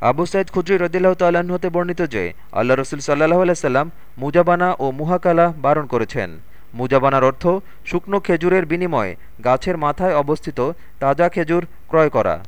আবু সাইদ খুদ্রি রদিল্লাহ তাল্লাহ্ন হতে বর্ণিত যে, আল্লাহ রসুল সাল্লাহ আলাইসাল্লাম মুজাবানা ও মুহাকালা বারণ করেছেন। মুজাবানার অর্থ শুকনো খেজুরের বিনিময়ে গাছের মাথায় অবস্থিত তাজা খেজুর ক্রয় করা।